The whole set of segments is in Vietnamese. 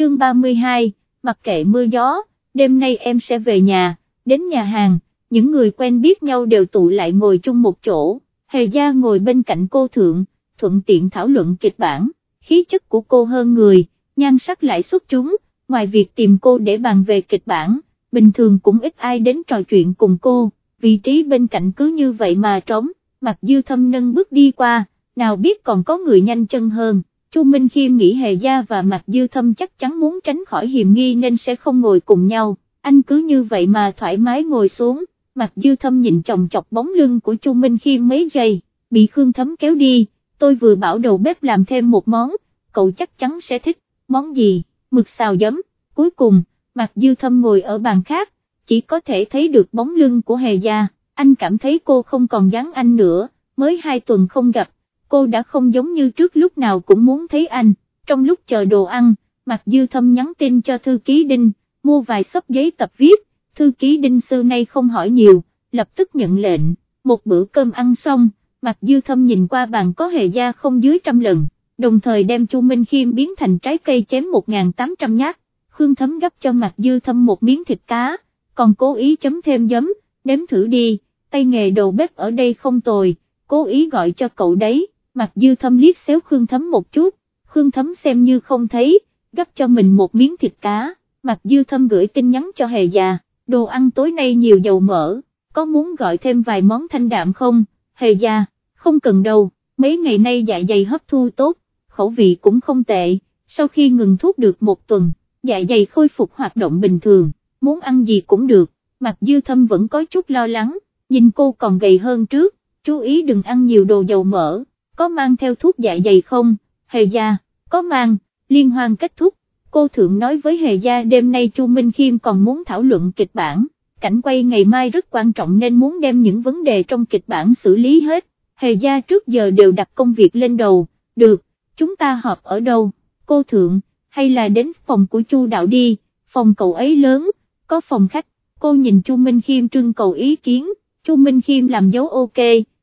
chương 32, mặc kệ mưa gió, đêm nay em sẽ về nhà, đến nhà hàng, những người quen biết nhau đều tụ lại ngồi chung một chỗ, hề gia ngồi bên cạnh cô thượng, thuận tiện thảo luận kịch bản, khí chất của cô hơn người, nhan sắc lại xuất chúng, ngoài việc tìm cô để bàn về kịch bản, bình thường cũng ít ai đến trò chuyện cùng cô, vị trí bên cạnh cứ như vậy mà trống, Mặc dư thâm nâng bước đi qua, nào biết còn có người nhanh chân hơn. Chu Minh Khiêm nghĩ Hề Gia và Mạc Dư Thâm chắc chắn muốn tránh khỏi hiểm nghi nên sẽ không ngồi cùng nhau, anh cứ như vậy mà thoải mái ngồi xuống, Mạc Dư Thâm nhìn chồng chọc bóng lưng của Chu Minh Khiêm mấy giây, bị Khương Thấm kéo đi, tôi vừa bảo đầu bếp làm thêm một món, cậu chắc chắn sẽ thích, món gì, mực xào giấm, cuối cùng, Mạc Dư Thâm ngồi ở bàn khác, chỉ có thể thấy được bóng lưng của Hề Gia, anh cảm thấy cô không còn dáng anh nữa, mới hai tuần không gặp cô đã không giống như trước lúc nào cũng muốn thấy anh, trong lúc chờ đồ ăn, Mạc Dư Thâm nhắn tin cho thư ký Đinh, mua vài sấp giấy tập viết, thư ký Đinh xưa nay không hỏi nhiều, lập tức nhận lệnh, một bữa cơm ăn xong, Mạc Dư Thâm nhìn qua bàn có hề gia không dưới trăm lần, đồng thời đem Chu Minh Khiêm biến thành trái cây chém 1.800 nhát, Khương Thấm gấp cho Mạc Dư Thâm một miếng thịt cá, còn cố ý chấm thêm giấm, nếm thử đi, tay nghề đầu bếp ở đây không tồi, cố ý gọi cho cậu đấy mặt dư thâm liếc xéo Khương Thấm một chút, Khương Thấm xem như không thấy, gấp cho mình một miếng thịt cá, mặt dư thâm gửi tin nhắn cho hề già, đồ ăn tối nay nhiều dầu mỡ, có muốn gọi thêm vài món thanh đạm không, hề già, không cần đâu, mấy ngày nay dạ dày hấp thu tốt, khẩu vị cũng không tệ, sau khi ngừng thuốc được một tuần, dạ dày khôi phục hoạt động bình thường, muốn ăn gì cũng được, mặt dư thâm vẫn có chút lo lắng, nhìn cô còn gầy hơn trước, chú ý đừng ăn nhiều đồ dầu mỡ có mang theo thuốc dạ dày không, hề gia, có mang, liên hoan kết thúc, cô thượng nói với hề gia đêm nay Chu Minh Khiêm còn muốn thảo luận kịch bản, cảnh quay ngày mai rất quan trọng nên muốn đem những vấn đề trong kịch bản xử lý hết, hề gia trước giờ đều đặt công việc lên đầu, được, chúng ta họp ở đâu, cô thượng, hay là đến phòng của Chu đạo đi, phòng cậu ấy lớn, có phòng khách, cô nhìn Chu Minh Khiêm trưng cầu ý kiến, Chu Minh Khiêm làm dấu ok,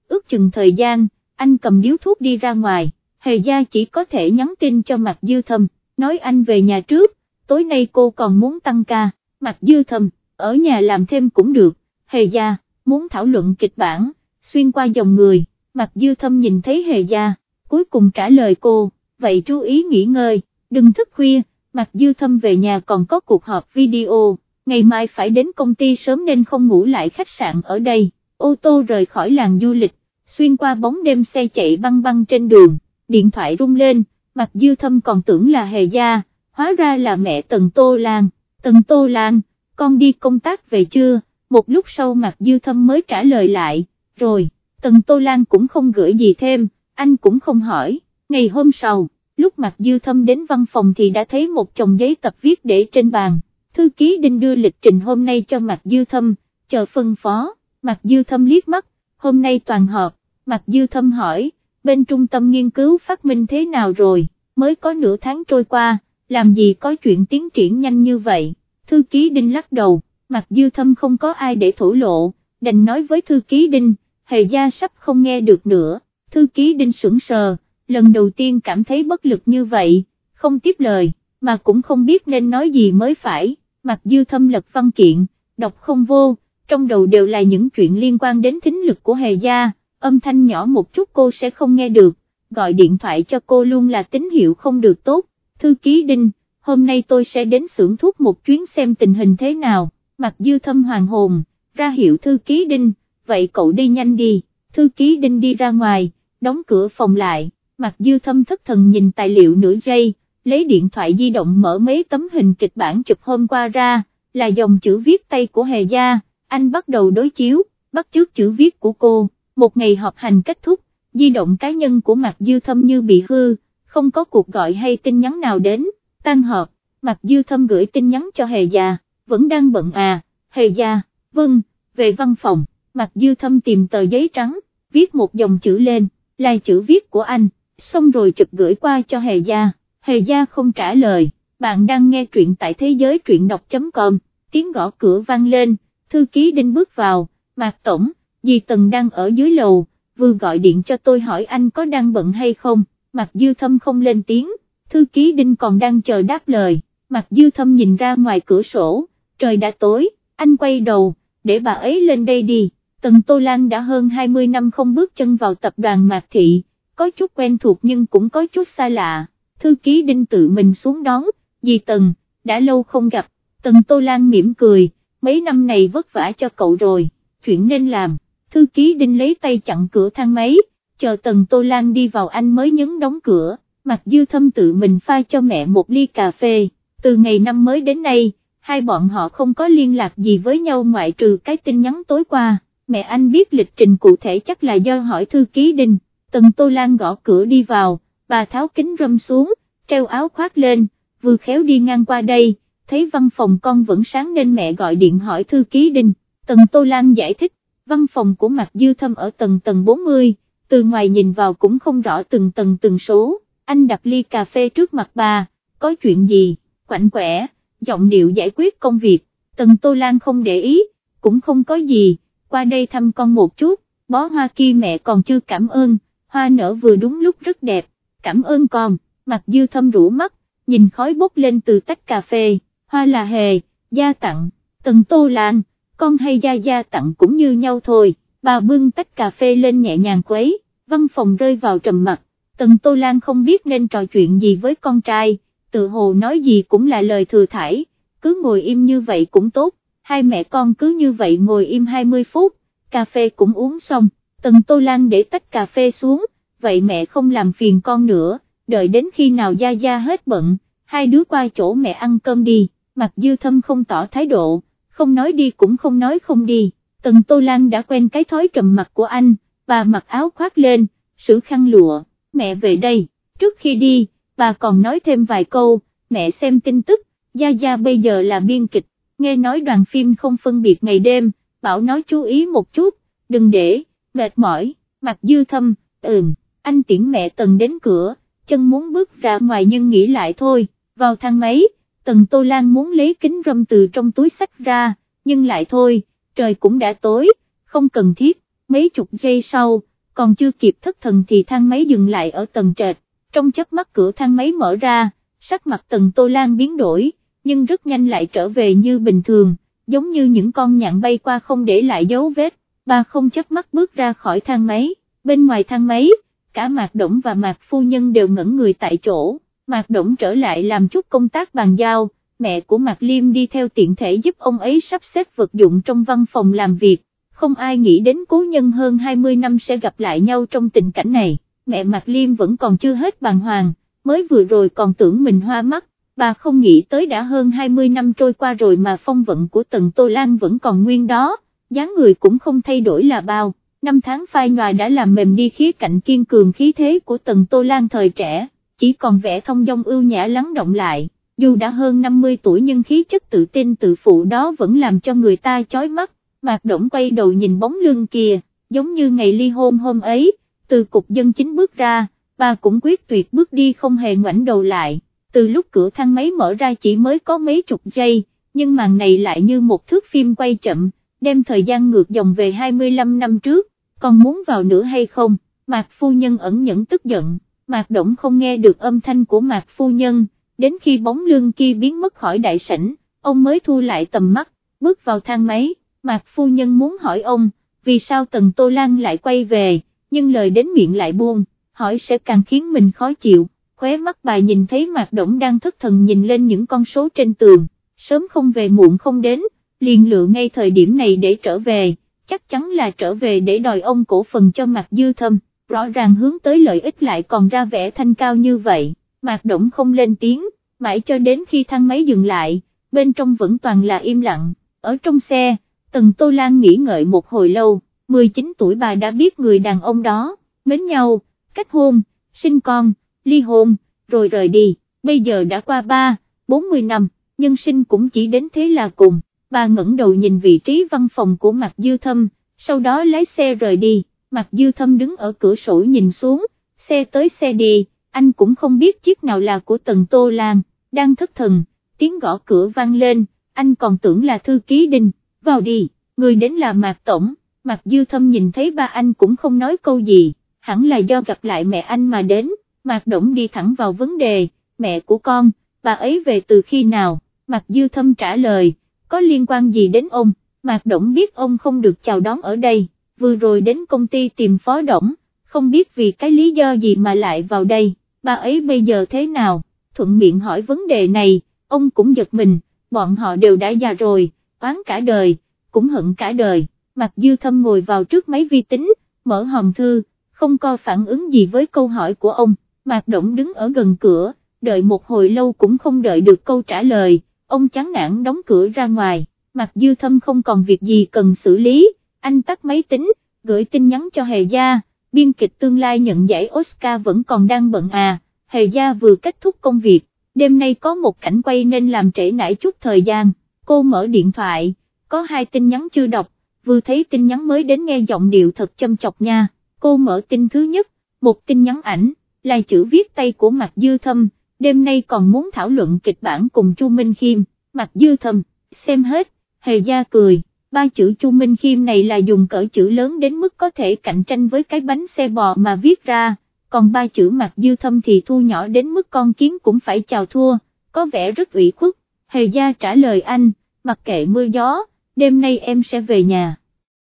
ước chừng thời gian, anh cầm điếu thuốc đi ra ngoài, hề gia chỉ có thể nhắn tin cho Mạc dư thâm, nói anh về nhà trước, tối nay cô còn muốn tăng ca, Mạc dư thâm, ở nhà làm thêm cũng được, hề gia, muốn thảo luận kịch bản, xuyên qua dòng người, Mạc dư thâm nhìn thấy hề gia, cuối cùng trả lời cô, vậy chú ý nghỉ ngơi, đừng thức khuya, Mạc dư thâm về nhà còn có cuộc họp video, ngày mai phải đến công ty sớm nên không ngủ lại khách sạn ở đây, ô tô rời khỏi làng du lịch, xuyên qua bóng đêm xe chạy băng băng trên đường, điện thoại rung lên, mặt dư thâm còn tưởng là hề gia, hóa ra là mẹ Tần Tô Lan, Tần Tô Lan, con đi công tác về chưa, một lúc sau mặt dư thâm mới trả lời lại, rồi, Tần Tô Lan cũng không gửi gì thêm, anh cũng không hỏi, ngày hôm sau, lúc mặt dư thâm đến văn phòng thì đã thấy một chồng giấy tập viết để trên bàn, thư ký đinh đưa lịch trình hôm nay cho mặt dư thâm, chờ phân phó, mặt dư thâm liếc mắt, hôm nay toàn họp, Mạc Dư Thâm hỏi, bên trung tâm nghiên cứu phát minh thế nào rồi, mới có nửa tháng trôi qua, làm gì có chuyện tiến triển nhanh như vậy, thư ký Đinh lắc đầu, Mạc Dư Thâm không có ai để thổ lộ, đành nói với thư ký Đinh, hề gia sắp không nghe được nữa, thư ký Đinh sững sờ, lần đầu tiên cảm thấy bất lực như vậy, không tiếp lời, mà cũng không biết nên nói gì mới phải, Mạc Dư Thâm lật văn kiện, đọc không vô, trong đầu đều là những chuyện liên quan đến thính lực của hề gia âm thanh nhỏ một chút cô sẽ không nghe được, gọi điện thoại cho cô luôn là tín hiệu không được tốt, thư ký Đinh, hôm nay tôi sẽ đến xưởng thuốc một chuyến xem tình hình thế nào, mặc dư thâm hoàng hồn, ra hiệu thư ký Đinh, vậy cậu đi nhanh đi, thư ký Đinh đi ra ngoài, đóng cửa phòng lại, mặc dư thâm thất thần nhìn tài liệu nửa giây, lấy điện thoại di động mở mấy tấm hình kịch bản chụp hôm qua ra, là dòng chữ viết tay của Hề Gia, anh bắt đầu đối chiếu, bắt chước chữ viết của cô. Một ngày họp hành kết thúc, di động cá nhân của Mạc Dư Thâm như bị hư, không có cuộc gọi hay tin nhắn nào đến, tan họp, Mạc Dư Thâm gửi tin nhắn cho Hề Gia, vẫn đang bận à, Hề Gia, vâng, về văn phòng, Mạc Dư Thâm tìm tờ giấy trắng, viết một dòng chữ lên, là chữ viết của anh, xong rồi chụp gửi qua cho Hề Gia, Hề Gia không trả lời, bạn đang nghe truyện tại thế giới truyện đọc.com, tiếng gõ cửa vang lên, thư ký đinh bước vào, Mạc Tổng, dì Tần đang ở dưới lầu, vừa gọi điện cho tôi hỏi anh có đang bận hay không, mạc dư thâm không lên tiếng, thư ký đinh còn đang chờ đáp lời, mạc dư thâm nhìn ra ngoài cửa sổ, trời đã tối, anh quay đầu, để bà ấy lên đây đi, Tần Tô Lan đã hơn 20 năm không bước chân vào tập đoàn Mạc Thị, có chút quen thuộc nhưng cũng có chút xa lạ, thư ký đinh tự mình xuống đón, dì Tần, đã lâu không gặp, Tần Tô Lan mỉm cười, mấy năm này vất vả cho cậu rồi, chuyện nên làm, thư ký đinh lấy tay chặn cửa thang máy, chờ Tần Tô Lan đi vào anh mới nhấn đóng cửa, mặt dư thâm tự mình pha cho mẹ một ly cà phê, từ ngày năm mới đến nay, hai bọn họ không có liên lạc gì với nhau ngoại trừ cái tin nhắn tối qua, mẹ anh biết lịch trình cụ thể chắc là do hỏi thư ký đinh, Tần Tô Lan gõ cửa đi vào, bà tháo kính râm xuống, treo áo khoác lên, vừa khéo đi ngang qua đây, thấy văn phòng con vẫn sáng nên mẹ gọi điện hỏi thư ký đinh, Tần Tô Lan giải thích, văn phòng của Mạc Dư Thâm ở tầng tầng 40, từ ngoài nhìn vào cũng không rõ từng tầng từng số, anh đặt ly cà phê trước mặt bà, có chuyện gì, quạnh quẻ, giọng điệu giải quyết công việc, Tần Tô Lan không để ý, cũng không có gì, qua đây thăm con một chút, bó hoa kia mẹ còn chưa cảm ơn, hoa nở vừa đúng lúc rất đẹp, cảm ơn con, mạc dư thâm rủ mắt, nhìn khói bốc lên từ tách cà phê, hoa là hề, gia tặng, Tần Tô Lan, con hay gia gia tặng cũng như nhau thôi, bà bưng tách cà phê lên nhẹ nhàng quấy, văn phòng rơi vào trầm mặt, Tần Tô Lan không biết nên trò chuyện gì với con trai, tự hồ nói gì cũng là lời thừa thải, cứ ngồi im như vậy cũng tốt, hai mẹ con cứ như vậy ngồi im 20 phút, cà phê cũng uống xong, Tần Tô Lan để tách cà phê xuống, vậy mẹ không làm phiền con nữa, đợi đến khi nào Gia Gia hết bận, hai đứa qua chỗ mẹ ăn cơm đi, mặc dư thâm không tỏ thái độ, không nói đi cũng không nói không đi, Tần Tô Lan đã quen cái thói trầm mặt của anh, bà mặc áo khoác lên, sử khăn lụa, mẹ về đây, trước khi đi, bà còn nói thêm vài câu, mẹ xem tin tức, Gia Gia bây giờ là biên kịch, nghe nói đoàn phim không phân biệt ngày đêm, bảo nói chú ý một chút, đừng để, mệt mỏi, mặt dư thâm, ừm, anh tiễn mẹ Tần đến cửa, chân muốn bước ra ngoài nhưng nghĩ lại thôi, vào thang máy, Tần Tô Lan muốn lấy kính râm từ trong túi sách ra, nhưng lại thôi, trời cũng đã tối, không cần thiết, mấy chục giây sau, còn chưa kịp thất thần thì thang máy dừng lại ở tầng trệt, trong chớp mắt cửa thang máy mở ra, sắc mặt Tần Tô Lan biến đổi, nhưng rất nhanh lại trở về như bình thường, giống như những con nhạn bay qua không để lại dấu vết, bà không chớp mắt bước ra khỏi thang máy, bên ngoài thang máy, cả Mạc Động và Mạc Phu Nhân đều ngẩn người tại chỗ, Mạc Đổng trở lại làm chút công tác bàn giao, mẹ của Mạc Liêm đi theo tiện thể giúp ông ấy sắp xếp vật dụng trong văn phòng làm việc, không ai nghĩ đến cố nhân hơn 20 năm sẽ gặp lại nhau trong tình cảnh này, mẹ Mạc Liêm vẫn còn chưa hết bàng hoàng, mới vừa rồi còn tưởng mình hoa mắt, bà không nghĩ tới đã hơn 20 năm trôi qua rồi mà phong vận của Tần Tô Lan vẫn còn nguyên đó, dáng người cũng không thay đổi là bao, năm tháng phai nhòa đã làm mềm đi khía cạnh kiên cường khí thế của Tần Tô Lan thời trẻ, chỉ còn vẻ thông dong ưu nhã lắng động lại, dù đã hơn 50 tuổi nhưng khí chất tự tin tự phụ đó vẫn làm cho người ta chói mắt, Mạc Động quay đầu nhìn bóng lưng kia, giống như ngày ly hôn hôm ấy, từ cục dân chính bước ra, bà cũng quyết tuyệt bước đi không hề ngoảnh đầu lại. Từ lúc cửa thang máy mở ra chỉ mới có mấy chục giây, nhưng màn này lại như một thước phim quay chậm, đem thời gian ngược dòng về 25 năm trước, còn muốn vào nữa hay không, Mạc Phu Nhân ẩn nhẫn tức giận, Mạc Động không nghe được âm thanh của Mạc Phu Nhân, đến khi bóng lưng kia biến mất khỏi đại sảnh, ông mới thu lại tầm mắt, bước vào thang máy, Mạc Phu Nhân muốn hỏi ông, vì sao Tần Tô Lan lại quay về, nhưng lời đến miệng lại buông, hỏi sẽ càng khiến mình khó chịu. Khóe mắt bà nhìn thấy Mạc Động đang thất thần nhìn lên những con số trên tường, sớm không về muộn không đến, liền lựa ngay thời điểm này để trở về, chắc chắn là trở về để đòi ông cổ phần cho Mạc Dư Thâm, rõ ràng hướng tới lợi ích lại còn ra vẻ thanh cao như vậy, Mạc Động không lên tiếng, mãi cho đến khi thang máy dừng lại, bên trong vẫn toàn là im lặng, ở trong xe, Tần Tô Lan nghĩ ngợi một hồi lâu, 19 tuổi bà đã biết người đàn ông đó, mến nhau, kết hôn, sinh con, ly hôn, rồi rời đi, bây giờ đã qua 3, 40 năm, nhân sinh cũng chỉ đến thế là cùng, bà ngẩng đầu nhìn vị trí văn phòng của Mạc Dư Thâm, sau đó lái xe rời đi, Mạc Dư Thâm đứng ở cửa sổ nhìn xuống, xe tới xe đi, anh cũng không biết chiếc nào là của Tần Tô Lan, đang thất thần, tiếng gõ cửa vang lên, anh còn tưởng là thư ký đinh, vào đi, người đến là Mạc Tổng, Mạc Dư Thâm nhìn thấy ba anh cũng không nói câu gì, hẳn là do gặp lại mẹ anh mà đến. Mạc Động đi thẳng vào vấn đề, mẹ của con, bà ấy về từ khi nào, Mạc Dư Thâm trả lời, có liên quan gì đến ông, Mạc Động biết ông không được chào đón ở đây, vừa rồi đến công ty tìm phó đổng, không biết vì cái lý do gì mà lại vào đây, bà ấy bây giờ thế nào, thuận miệng hỏi vấn đề này, ông cũng giật mình, bọn họ đều đã già rồi, oán cả đời, cũng hận cả đời, mặc Dư Thâm ngồi vào trước máy vi tính, mở hòm thư, không có phản ứng gì với câu hỏi của ông, Mạc Động đứng ở gần cửa, đợi một hồi lâu cũng không đợi được câu trả lời, ông chán nản đóng cửa ra ngoài, mặc Dư Thâm không còn việc gì cần xử lý, anh tắt máy tính, gửi tin nhắn cho Hề Gia, biên kịch tương lai nhận giải Oscar vẫn còn đang bận à, Hề Gia vừa kết thúc công việc, đêm nay có một cảnh quay nên làm trễ nải chút thời gian, cô mở điện thoại, có hai tin nhắn chưa đọc, vừa thấy tin nhắn mới đến nghe giọng điệu thật châm chọc nha, cô mở tin thứ nhất, một tin nhắn ảnh, là chữ viết tay của Mạc Dư Thâm, đêm nay còn muốn thảo luận kịch bản cùng Chu Minh Khiêm, Mạc Dư Thâm, xem hết, hề gia cười, ba chữ Chu Minh Khiêm này là dùng cỡ chữ lớn đến mức có thể cạnh tranh với cái bánh xe bò mà viết ra, còn ba chữ Mạc Dư Thâm thì thu nhỏ đến mức con kiến cũng phải chào thua, có vẻ rất ủy khuất, hề gia trả lời anh, mặc kệ mưa gió, đêm nay em sẽ về nhà.